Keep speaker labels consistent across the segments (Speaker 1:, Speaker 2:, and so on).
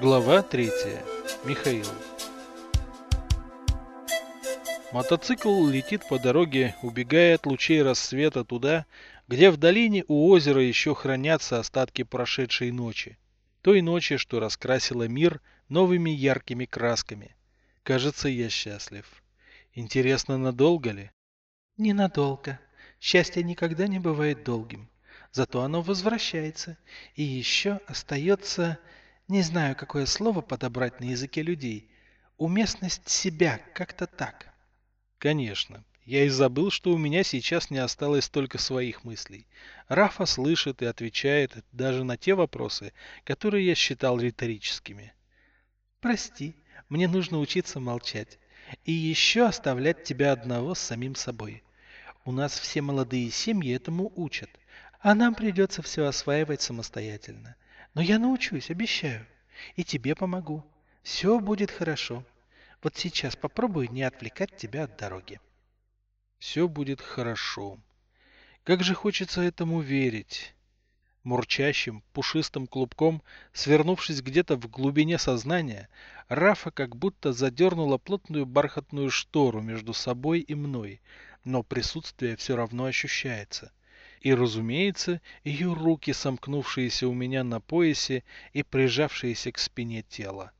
Speaker 1: Глава 3. Михаил. Мотоцикл летит по дороге, убегая от лучей рассвета туда, где в долине у озера еще хранятся остатки прошедшей ночи. Той ночи, что раскрасила мир новыми яркими красками. Кажется, я счастлив. Интересно, надолго ли?
Speaker 2: Ненадолго. Счастье никогда не бывает долгим. Зато оно возвращается. И еще остается... Не знаю, какое слово подобрать на языке людей. Уместность себя, как-то так.
Speaker 1: Конечно. Я и забыл, что у меня сейчас не осталось только своих мыслей. Рафа слышит и отвечает даже на те вопросы, которые я считал риторическими.
Speaker 2: Прости, мне нужно учиться молчать. И еще оставлять тебя одного с самим собой. У нас все молодые семьи этому учат. А нам придется все осваивать самостоятельно. Но я научусь, обещаю. И тебе помогу. Все будет хорошо. Вот сейчас попробуй не отвлекать тебя от дороги.
Speaker 1: Все будет хорошо. Как же хочется этому верить. Мурчащим, пушистым клубком, свернувшись где-то в глубине сознания, Рафа как будто задернула плотную бархатную штору между собой и мной, но присутствие все равно ощущается — и, разумеется, ее руки, сомкнувшиеся у меня на поясе и прижавшиеся к спине тела.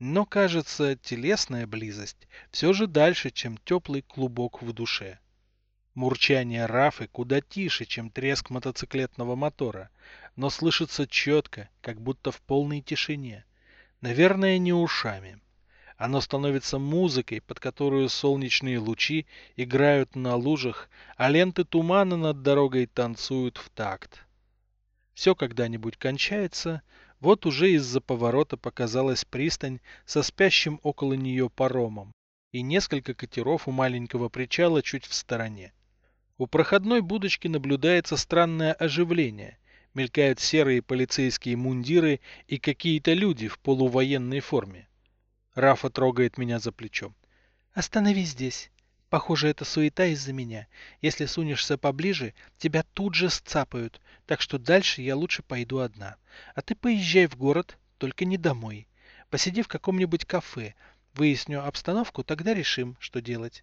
Speaker 1: Но, кажется, телесная близость все же дальше, чем теплый клубок в душе. Мурчание Рафы куда тише, чем треск мотоциклетного мотора, но слышится четко, как будто в полной тишине. Наверное, не ушами. Оно становится музыкой, под которую солнечные лучи играют на лужах, а ленты тумана над дорогой танцуют в такт. Все когда-нибудь кончается, вот уже из-за поворота показалась пристань со спящим около нее паромом и несколько катеров у маленького причала чуть в стороне. У проходной будочки наблюдается странное оживление. Мелькают серые полицейские мундиры и какие-то люди в полувоенной форме. Рафа трогает меня за плечо.
Speaker 2: «Остановись здесь. Похоже, это суета из-за меня. Если сунешься поближе, тебя тут же сцапают, так что дальше я лучше пойду одна. А ты поезжай в город, только не домой. Посиди в каком-нибудь кафе. Выясню обстановку, тогда решим, что делать».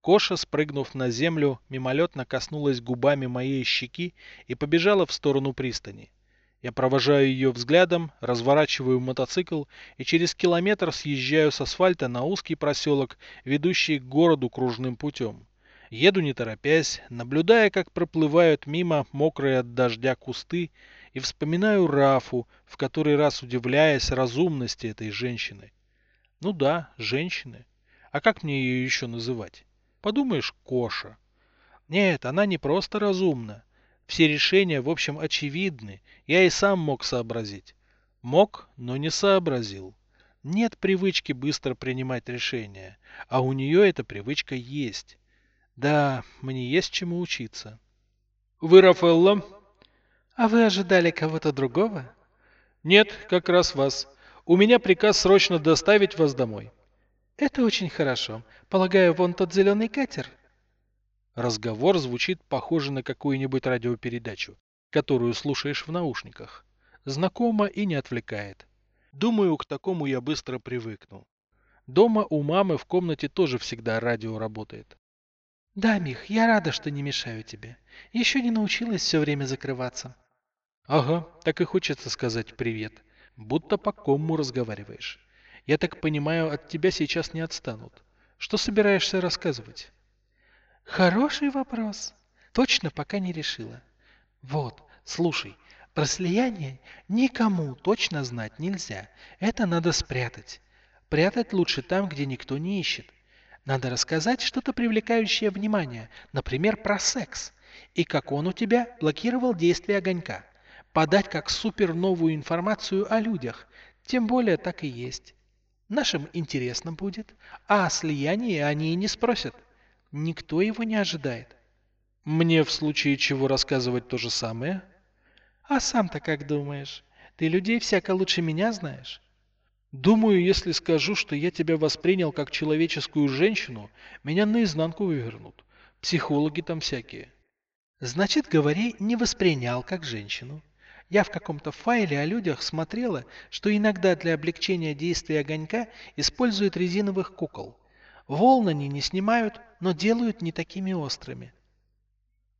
Speaker 1: Коша, спрыгнув на землю, мимолетно коснулась губами моей щеки и побежала в сторону пристани. Я провожаю ее взглядом, разворачиваю мотоцикл и через километр съезжаю с асфальта на узкий проселок, ведущий к городу кружным путем. Еду не торопясь, наблюдая, как проплывают мимо мокрые от дождя кусты, и вспоминаю Рафу, в который раз удивляясь разумности этой женщины. Ну да, женщины. А как мне ее еще называть? Подумаешь, Коша. Нет, она не просто разумна. Все решения, в общем, очевидны, я и сам мог сообразить. Мог, но не сообразил. Нет привычки быстро принимать решения, а у нее эта привычка есть. Да, мне есть чему учиться.
Speaker 3: Вы Рафаэлло?
Speaker 2: А вы ожидали кого-то другого?
Speaker 3: Нет, как раз вас. У меня приказ срочно доставить вас домой.
Speaker 2: Это очень хорошо. Полагаю, вон тот зеленый катер?
Speaker 1: Разговор звучит похоже на какую-нибудь радиопередачу, которую слушаешь в наушниках. Знакомо и не отвлекает. Думаю, к такому я быстро привыкну. Дома у мамы в комнате тоже всегда радио работает.
Speaker 2: Да, Мих, я рада, что не мешаю тебе. Еще не научилась все время закрываться.
Speaker 1: Ага, так и хочется сказать привет. Будто по кому разговариваешь. Я так понимаю, от тебя сейчас не отстанут. Что собираешься рассказывать?
Speaker 2: Хороший вопрос. Точно пока не решила. Вот, слушай, про слияние никому точно знать нельзя. Это надо спрятать. Прятать лучше там, где никто не ищет. Надо рассказать что-то привлекающее внимание, например, про секс. И как он у тебя блокировал действие огонька. Подать как супер новую информацию о людях. Тем более так и есть. Нашим интересно будет, а о слиянии они и не спросят. Никто его не ожидает.
Speaker 1: Мне в случае чего рассказывать то же самое?
Speaker 2: А сам-то как думаешь? Ты людей всяко лучше меня знаешь.
Speaker 1: Думаю, если скажу, что я тебя воспринял как человеческую женщину, меня наизнанку вывернут. Психологи там всякие.
Speaker 2: Значит, говори, не воспринял как женщину. Я в каком-то файле о людях смотрела, что иногда для облегчения действия огонька используют резиновых кукол. Волн они не снимают, но делают не такими острыми.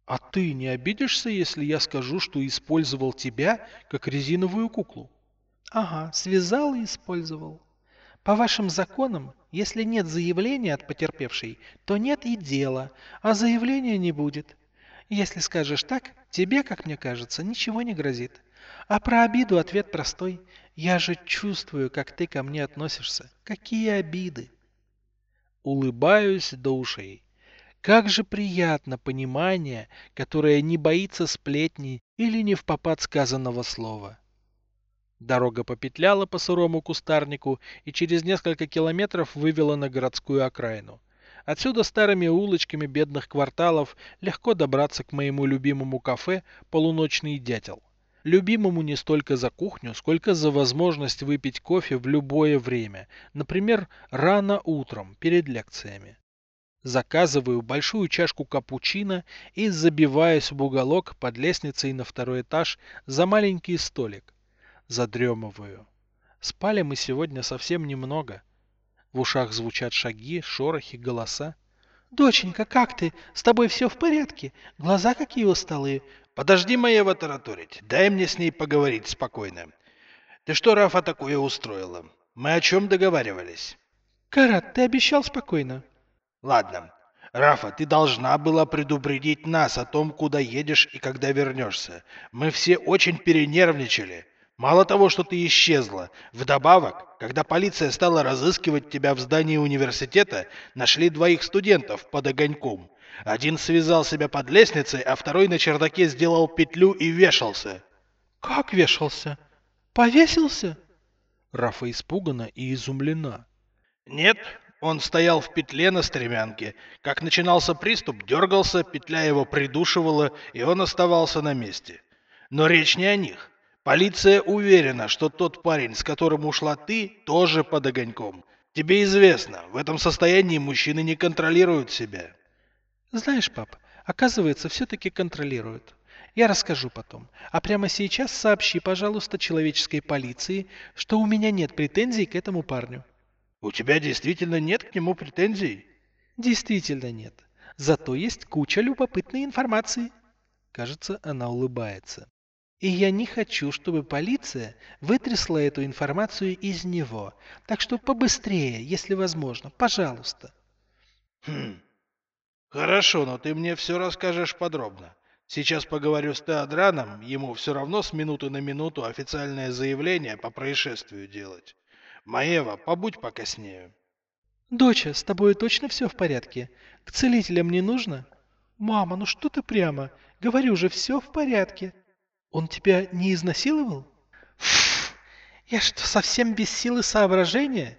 Speaker 1: А ты не обидишься, если я скажу, что использовал тебя как резиновую куклу?
Speaker 2: Ага, связал и использовал. По вашим законам, если нет заявления от потерпевшей, то нет и дела, а заявления не будет. Если скажешь так, тебе, как мне кажется, ничего не грозит. А про обиду ответ простой. Я же чувствую, как ты ко мне относишься. Какие обиды?
Speaker 1: Улыбаюсь до ушей. Как же приятно понимание, которое не боится сплетни или не в попад сказанного слова. Дорога попетляла по сырому кустарнику и через несколько километров вывела на городскую окраину. Отсюда старыми улочками бедных кварталов легко добраться к моему любимому кафе «Полуночный дятел». Любимому не столько за кухню, сколько за возможность выпить кофе в любое время, например, рано утром, перед лекциями. Заказываю большую чашку капучино и забиваюсь в уголок под лестницей на второй этаж за маленький столик задремываю. Спали мы сегодня совсем немного. В ушах звучат шаги, шорохи, голоса.
Speaker 2: «Доченька, как ты? С тобой все в порядке? Глаза какие усталые?»
Speaker 4: «Подожди моего тараторить. Дай мне с ней поговорить спокойно. Ты что, Рафа, такое устроила? Мы о чем договаривались?»
Speaker 2: «Карат, ты обещал спокойно».
Speaker 4: «Ладно. Рафа, ты должна была предупредить нас о том, куда едешь и когда вернешься. Мы все очень перенервничали. Мало того, что ты исчезла, вдобавок, когда полиция стала разыскивать тебя в здании университета, нашли двоих студентов под огоньком. Один связал себя под лестницей, а второй на чердаке сделал петлю и вешался.
Speaker 2: Как вешался? Повесился?
Speaker 1: Рафа испугана и изумлена.
Speaker 4: Нет, он стоял в петле на стремянке. Как начинался приступ, дергался, петля его придушивала, и он оставался на месте. Но речь не о них. Полиция уверена, что тот парень, с которым ушла ты, тоже под огоньком. Тебе известно, в этом состоянии мужчины не контролируют себя.
Speaker 2: Знаешь, пап, оказывается, все-таки контролируют. Я расскажу потом. А прямо сейчас сообщи, пожалуйста, человеческой полиции, что у меня нет претензий к этому парню.
Speaker 4: У тебя действительно нет к нему претензий?
Speaker 2: Действительно нет. Зато есть куча любопытной информации. Кажется, она улыбается. И я не хочу, чтобы полиция вытрясла эту информацию из него. Так что побыстрее, если возможно. Пожалуйста.
Speaker 4: Хм. Хорошо, но ты мне все расскажешь подробно. Сейчас поговорю с Теодраном, ему все равно с минуты на минуту официальное заявление по происшествию делать. Маева, побудь пока с нею.
Speaker 2: Доча, с тобой точно все в порядке? К целителям не нужно? Мама, ну что ты прямо? Говорю же, все в порядке. Он тебя не изнасиловал? Фу, я что, совсем без силы соображения?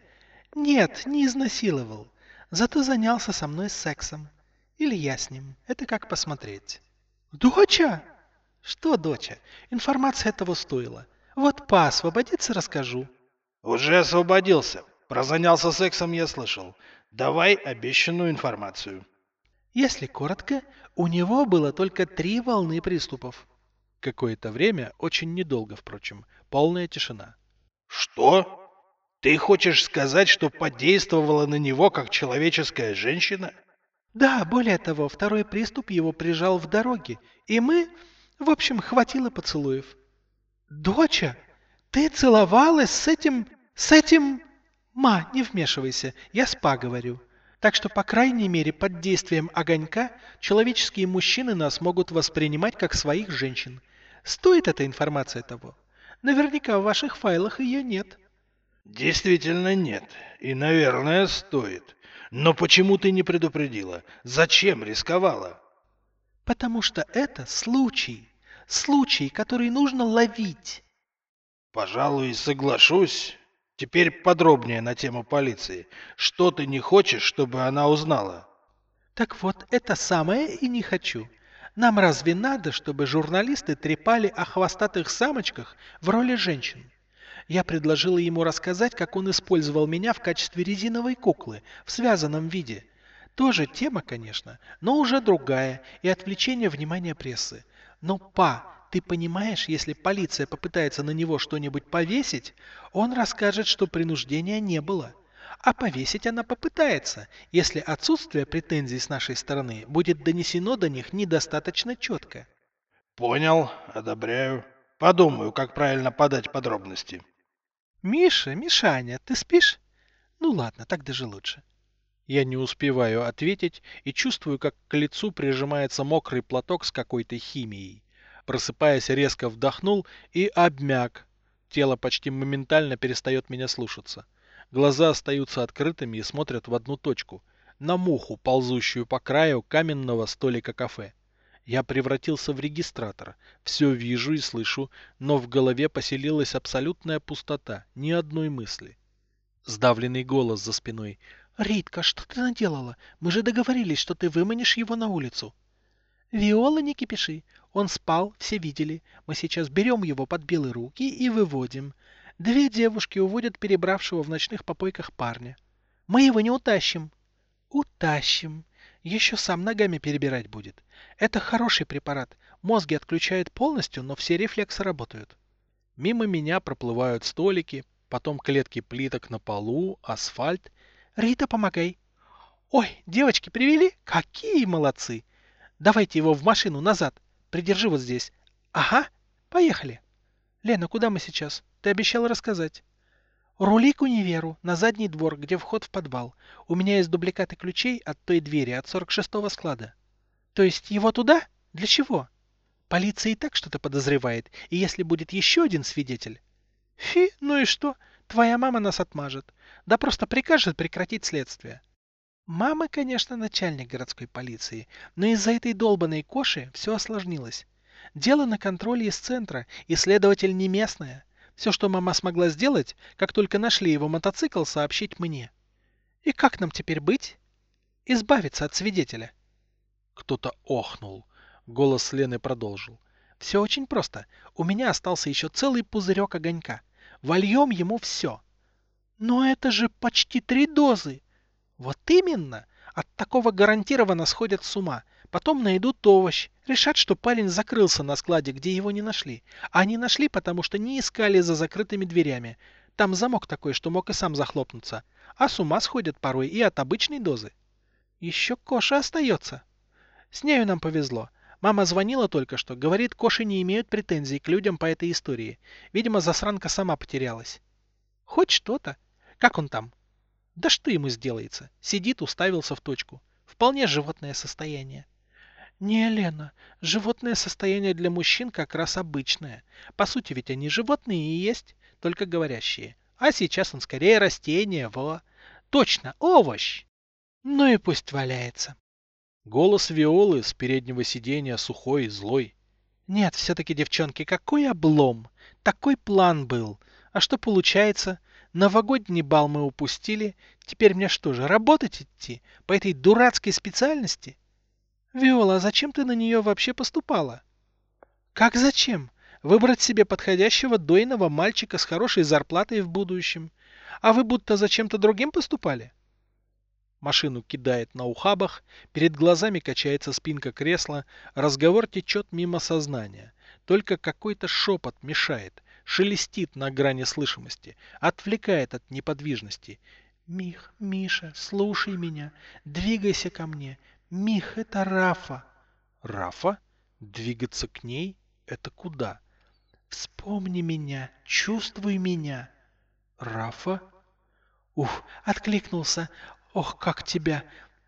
Speaker 2: Нет, не изнасиловал. Зато занялся со мной сексом. Или я с ним. Это как посмотреть. Доча? Что, доча? Информация этого стоила. Вот па освободится, расскажу.
Speaker 4: Уже освободился. Про занялся сексом я слышал. Давай обещанную информацию.
Speaker 2: Если коротко, у него было только три волны приступов.
Speaker 1: Какое-то время, очень недолго, впрочем, полная тишина.
Speaker 4: Что? Ты хочешь сказать, что подействовала на него как человеческая женщина?
Speaker 2: Да, более того, второй приступ его прижал в дороге, и мы, в общем, хватило поцелуев. Доча, ты целовалась с этим... с этим... Ма, не вмешивайся, я спа говорю. Так что, по крайней мере, под действием огонька человеческие мужчины нас могут воспринимать как своих женщин. Стоит эта информация того? Наверняка в ваших файлах ее нет.
Speaker 4: Действительно нет. И, наверное, стоит. Но почему ты не предупредила? Зачем рисковала?
Speaker 2: Потому что это случай. Случай, который нужно ловить.
Speaker 4: Пожалуй, соглашусь. Теперь подробнее на тему полиции. Что ты не хочешь, чтобы она узнала?
Speaker 2: Так вот, это самое и не хочу. Нам разве надо, чтобы журналисты трепали о хвостатых самочках в роли женщин? Я предложила ему рассказать, как он использовал меня в качестве резиновой куклы в связанном виде. Тоже тема, конечно, но уже другая и отвлечение внимания прессы. Но, па, ты понимаешь, если полиция попытается на него что-нибудь повесить, он расскажет, что принуждения не было. А повесить она попытается, если отсутствие претензий с нашей стороны будет донесено до них недостаточно четко.
Speaker 4: Понял, одобряю. Подумаю, как правильно подать подробности.
Speaker 2: Миша, Мишаня, ты спишь? Ну ладно, так даже лучше.
Speaker 1: Я не успеваю ответить и чувствую, как к лицу прижимается мокрый платок с какой-то химией. Просыпаясь, резко вдохнул и обмяк. Тело почти моментально перестает меня слушаться. Глаза остаются открытыми и смотрят в одну точку. На муху, ползущую по краю каменного столика кафе. Я превратился в регистратор. Все вижу и слышу, но в голове поселилась абсолютная пустота, ни одной мысли. Сдавленный голос за спиной.
Speaker 2: «Ритка, что ты наделала? Мы же договорились, что ты выманишь его на улицу». «Виола, не кипиши. Он спал, все видели. Мы сейчас берем его под белые руки и выводим. Две девушки уводят перебравшего в ночных попойках парня. Мы его не утащим». «Утащим. Еще сам ногами перебирать будет. Это хороший препарат. Мозги отключают полностью, но все рефлексы работают».
Speaker 1: Мимо меня проплывают столики, потом клетки плиток на полу, асфальт
Speaker 2: Рита, помогай. Ой, девочки привели? Какие молодцы. Давайте его в машину назад. Придержи вот здесь. Ага, поехали. Лена, куда мы сейчас? Ты обещала рассказать. Рули к универу, на задний двор, где вход в подвал. У меня есть дубликаты ключей от той двери, от 46-го склада. То есть его туда? Для чего? Полиция и так что-то подозревает, и если будет еще один свидетель... Фи, ну и что? Твоя мама нас отмажет. Да просто прикажет прекратить следствие. Мама, конечно, начальник городской полиции, но из-за этой долбанной коши все осложнилось. Дело на контроле из центра, и следователь не местная. Все, что мама смогла сделать, как только нашли его мотоцикл, сообщить мне. И как нам теперь быть? Избавиться от свидетеля.
Speaker 1: Кто-то охнул. Голос Лены продолжил.
Speaker 2: Все очень просто. У меня остался еще целый пузырек огонька. Вольем ему все. Но это же почти три дозы. Вот именно. От такого гарантированно сходят с ума. Потом найдут овощ. Решат, что парень закрылся на складе, где его не нашли. А не нашли, потому что не искали за закрытыми дверями. Там замок такой, что мог и сам захлопнуться. А с ума сходят порой и от обычной дозы. Еще Коша остается. С нею нам повезло. Мама звонила только что. Говорит, коши не имеют претензий к людям по этой истории. Видимо, засранка сама потерялась. Хоть что-то. Как он там? Да что ему сделается? Сидит, уставился в точку. Вполне животное состояние. Не, Лена, животное состояние для мужчин как раз обычное. По сути ведь они животные и есть, только говорящие. А сейчас он скорее растение, во. Точно, овощ. Ну и пусть валяется.
Speaker 1: Голос Виолы с переднего сиденья сухой и злой.
Speaker 2: Нет, все-таки, девчонки, какой облом. Такой план был. А что получается? Новогодний бал мы упустили. Теперь мне что же, работать идти? По этой дурацкой специальности? Виола, зачем ты на нее вообще поступала? Как зачем? Выбрать себе подходящего дойного мальчика с хорошей зарплатой в будущем. А вы будто зачем-то другим поступали?
Speaker 1: Машину кидает на ухабах, перед глазами качается спинка кресла, разговор течет мимо сознания. Только какой-то шепот мешает, шелестит на грани слышимости, отвлекает от неподвижности.
Speaker 2: «Мих, Миша, слушай меня, двигайся ко мне. Мих, это Рафа».
Speaker 1: «Рафа? Двигаться к ней? Это куда?»
Speaker 2: «Вспомни меня, чувствуй меня».
Speaker 1: «Рафа?»
Speaker 2: Ух, откликнулся. Ох, как тебя!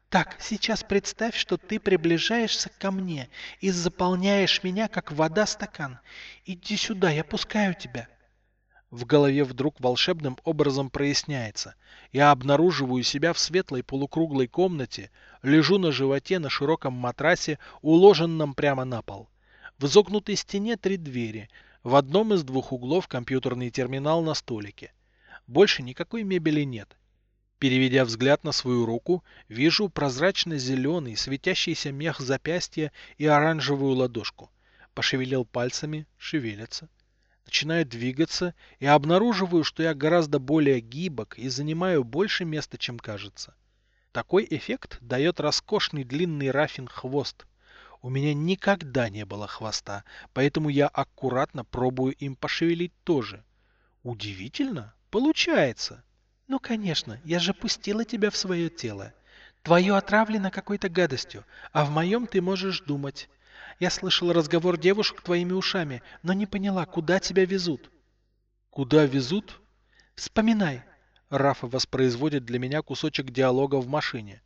Speaker 2: Так, сейчас представь, что ты приближаешься ко мне и заполняешь меня, как вода стакан. Иди сюда, я пускаю тебя.
Speaker 1: В голове вдруг волшебным образом проясняется. Я обнаруживаю себя в светлой полукруглой комнате, лежу на животе на широком матрасе, уложенном прямо на пол. В изогнутой стене три двери. В одном из двух углов компьютерный терминал на столике. Больше никакой мебели нет. Переведя взгляд на свою руку, вижу прозрачно-зеленый, светящийся мех запястья и оранжевую ладошку. Пошевелил пальцами, шевелятся. Начинаю двигаться и обнаруживаю, что я гораздо более гибок и занимаю больше места, чем кажется. Такой эффект дает роскошный длинный рафин хвост. У меня никогда не было хвоста, поэтому я аккуратно пробую им пошевелить тоже. Удивительно, получается.
Speaker 2: Ну, конечно, я же пустила тебя в свое тело. Твое отравлено какой-то гадостью, а в моем ты можешь думать. Я слышала разговор девушек твоими ушами, но не поняла, куда тебя везут.
Speaker 1: Куда везут?
Speaker 2: Вспоминай.
Speaker 1: Рафа воспроизводит для меня кусочек диалога в машине.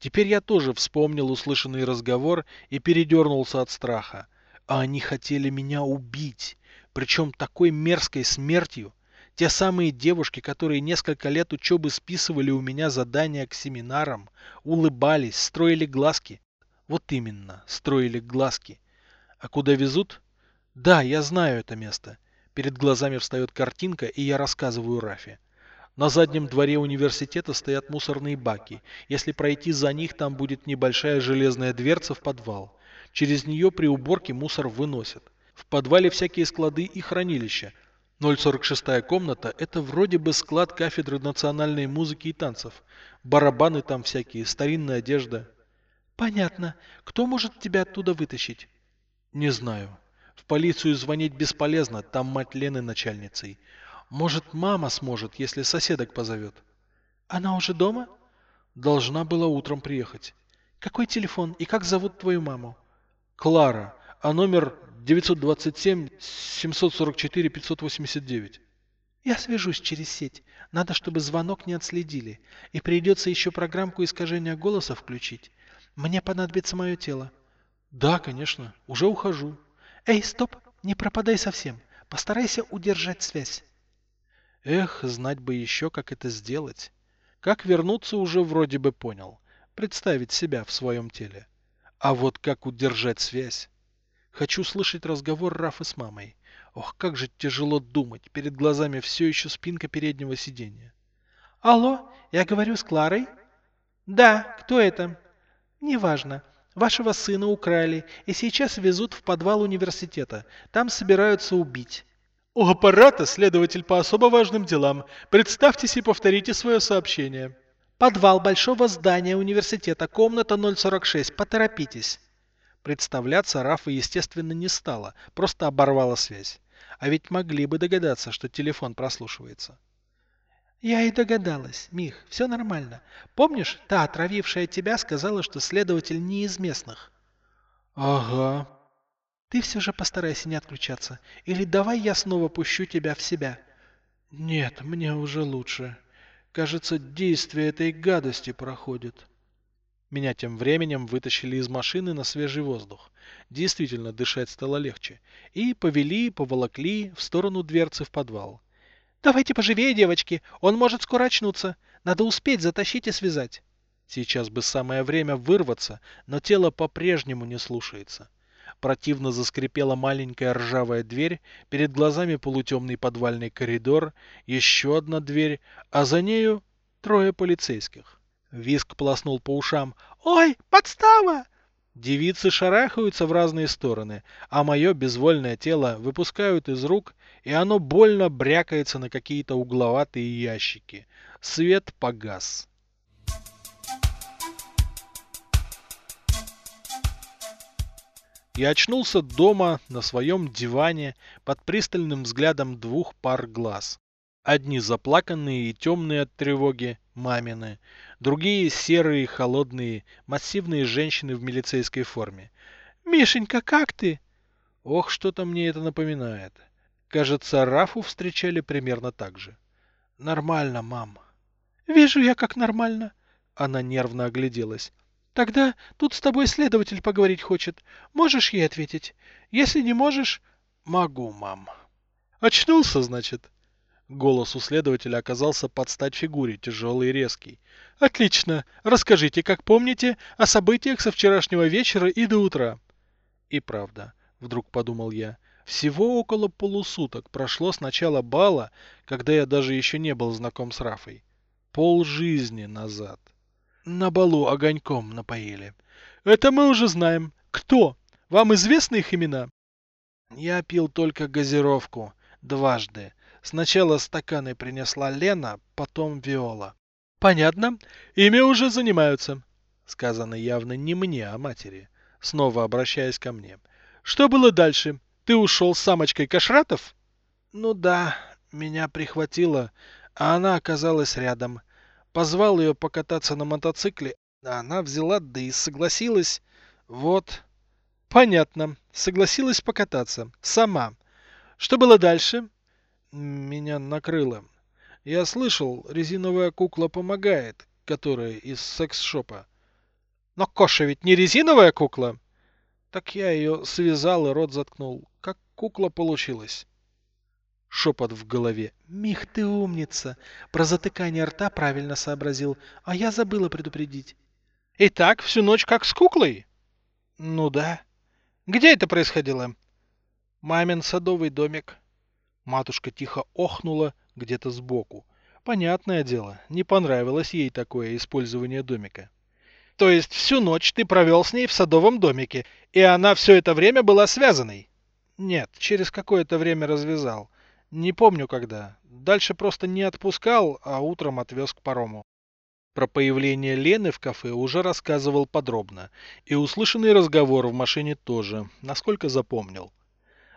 Speaker 1: Теперь я тоже вспомнил услышанный разговор и передернулся от страха. А они хотели меня убить, причем такой мерзкой смертью. Те самые девушки, которые несколько лет учебы списывали у меня задания к семинарам, улыбались, строили глазки. Вот именно, строили глазки. А куда везут? Да, я знаю это место. Перед глазами встает картинка, и я рассказываю Рафе. На заднем дворе университета стоят мусорные баки. Если пройти за них, там будет небольшая железная дверца в подвал. Через нее при уборке мусор выносят. В подвале всякие склады и хранилища. 046 комната – это вроде бы склад кафедры национальной музыки и танцев. Барабаны там всякие, старинная одежда.
Speaker 2: Понятно. Кто может тебя оттуда вытащить?
Speaker 1: Не знаю. В полицию звонить бесполезно, там мать Лены начальницей. Может, мама сможет, если соседок позовет.
Speaker 2: Она уже дома?
Speaker 1: Должна была утром приехать.
Speaker 2: Какой телефон и как зовут твою маму?
Speaker 1: Клара. А номер 927 744 589.
Speaker 2: Я свяжусь через сеть. Надо, чтобы звонок не отследили. И придется еще программку искажения голоса включить. Мне понадобится мое тело.
Speaker 1: Да, конечно. Уже ухожу.
Speaker 2: Эй, стоп! Не пропадай совсем. Постарайся удержать связь.
Speaker 1: Эх, знать бы еще, как это сделать. Как вернуться уже вроде бы понял. Представить себя в своем теле. А вот как удержать связь? Хочу слышать разговор Рафы с мамой. Ох, как же тяжело думать. Перед глазами все еще спинка переднего сиденья.
Speaker 2: Алло, я говорю с Кларой? Да, кто это? Неважно. Вашего сына украли и сейчас везут в подвал университета. Там собираются убить.
Speaker 3: У аппарата следователь по особо важным делам. Представьтесь и повторите свое сообщение.
Speaker 2: Подвал большого здания университета, комната 046. Поторопитесь.
Speaker 1: Представляться Рафа, естественно, не стала, просто оборвала связь. А ведь могли бы догадаться, что телефон прослушивается.
Speaker 2: Я и догадалась, Мих, все нормально. Помнишь, та, отравившая тебя, сказала, что следователь не из местных?
Speaker 1: Ага,
Speaker 2: ты все же постарайся не отключаться. Или давай я снова пущу тебя в себя.
Speaker 1: Нет, мне уже лучше. Кажется, действие этой гадости проходит. Меня тем временем вытащили из машины на свежий воздух. Действительно, дышать стало легче. И повели, поволокли в сторону дверцы в подвал.
Speaker 2: «Давайте поживее, девочки, он может скоро очнуться. Надо успеть затащить и связать».
Speaker 1: Сейчас бы самое время вырваться, но тело по-прежнему не слушается. Противно заскрипела маленькая ржавая дверь, перед глазами полутемный подвальный коридор, еще одна дверь, а за нею трое полицейских. Виск полоснул по ушам.
Speaker 2: «Ой, подстава!»
Speaker 1: Девицы шарахаются в разные стороны, а мое безвольное тело выпускают из рук, и оно больно брякается на какие-то угловатые ящики. Свет погас. Я очнулся дома на своем диване под пристальным взглядом двух пар глаз. Одни заплаканные и темные от тревоги, мамины, другие серые, холодные, массивные женщины в милицейской форме.
Speaker 2: «Мишенька, как ты?»
Speaker 1: Ох, что-то мне это напоминает. Кажется, Рафу встречали примерно так же. «Нормально, мам».
Speaker 2: «Вижу я, как нормально».
Speaker 1: Она нервно огляделась.
Speaker 2: Тогда тут с тобой следователь поговорить хочет. Можешь ей ответить? Если не можешь...
Speaker 1: Могу, мам.
Speaker 3: Очнулся, значит?
Speaker 1: Голос у следователя оказался под стать фигуре, тяжелый и резкий.
Speaker 3: Отлично. Расскажите, как помните, о событиях со вчерашнего вечера и до утра.
Speaker 1: И правда, вдруг подумал я, всего около полусуток прошло с начала бала, когда я даже еще не был знаком с Рафой. Пол жизни назад.
Speaker 3: На балу огоньком напоили. Это мы уже знаем. Кто? Вам известны их имена?
Speaker 1: Я пил только газировку. Дважды. Сначала стаканы принесла Лена, потом Виола.
Speaker 3: Понятно. Ими уже занимаются.
Speaker 1: Сказано явно не мне, а матери.
Speaker 3: снова обращаясь ко мне. Что было дальше? Ты ушел с самочкой Кашратов? Ну да, меня прихватило, а она оказалась рядом. Позвал ее покататься на мотоцикле, а она взяла, да и согласилась. Вот. Понятно. Согласилась покататься. Сама. Что было дальше? Меня накрыло. Я слышал, резиновая кукла помогает, которая из секс-шопа. Но Коша ведь не резиновая кукла. Так я ее связал и рот заткнул. Как кукла получилась. Шепот в голове.
Speaker 2: Мих, ты умница. Про затыкание рта правильно сообразил, а я забыла предупредить.
Speaker 3: И так всю ночь как с куклой?
Speaker 2: Ну да.
Speaker 3: Где это происходило?
Speaker 2: Мамин садовый домик.
Speaker 3: Матушка тихо охнула где-то сбоку. Понятное дело, не понравилось ей такое использование домика. То есть всю ночь ты провел с ней в садовом домике, и она все это время была связанной? Нет, через какое-то время развязал. Не помню когда. Дальше просто не отпускал, а утром отвез к парому. Про появление Лены в кафе уже рассказывал подробно, и услышанный разговор в машине тоже, насколько запомнил.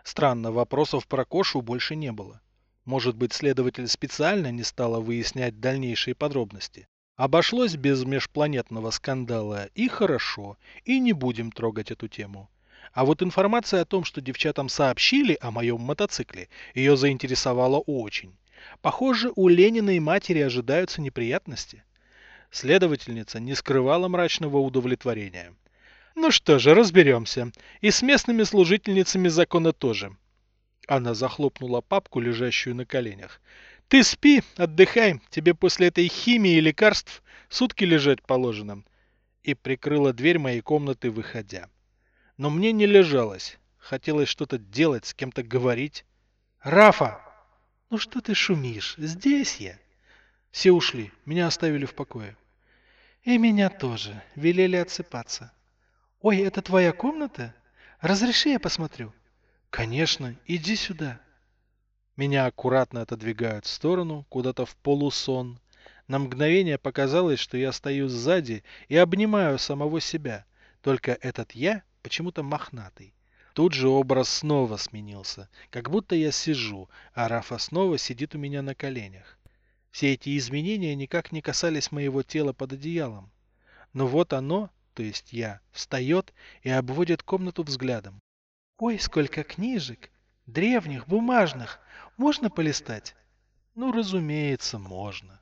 Speaker 3: Странно, вопросов про Кошу больше не было. Может быть, следователь специально не стала выяснять дальнейшие подробности. Обошлось без межпланетного скандала, и хорошо, и не будем трогать эту тему. А вот информация о том, что девчатам сообщили о моем мотоцикле, ее заинтересовала очень. Похоже, у Лениной матери ожидаются неприятности. Следовательница не скрывала мрачного удовлетворения. Ну что же, разберемся. И с местными служительницами закона тоже. Она захлопнула папку, лежащую на коленях. Ты спи, отдыхай, тебе после этой химии и лекарств сутки лежать положено. И прикрыла дверь моей комнаты, выходя. Но мне не лежалось. Хотелось что-то делать, с кем-то говорить.
Speaker 2: Рафа! Ну что ты шумишь? Здесь я.
Speaker 3: Все ушли, меня оставили в покое.
Speaker 2: И меня тоже. Велели отсыпаться. Ой, это твоя комната? Разреши я посмотрю.
Speaker 3: Конечно, иди сюда. Меня аккуратно отодвигают в сторону, куда-то в полусон. На мгновение показалось, что я стою сзади и обнимаю самого себя. Только этот я почему-то мохнатый. Тут же образ снова сменился, как будто я сижу, а Рафа снова сидит у меня на коленях. Все эти изменения никак не касались моего тела под одеялом. Но вот оно, то есть я, встает и обводит комнату взглядом.
Speaker 2: Ой, сколько книжек! Древних, бумажных. Можно полистать?
Speaker 3: Ну, разумеется, можно.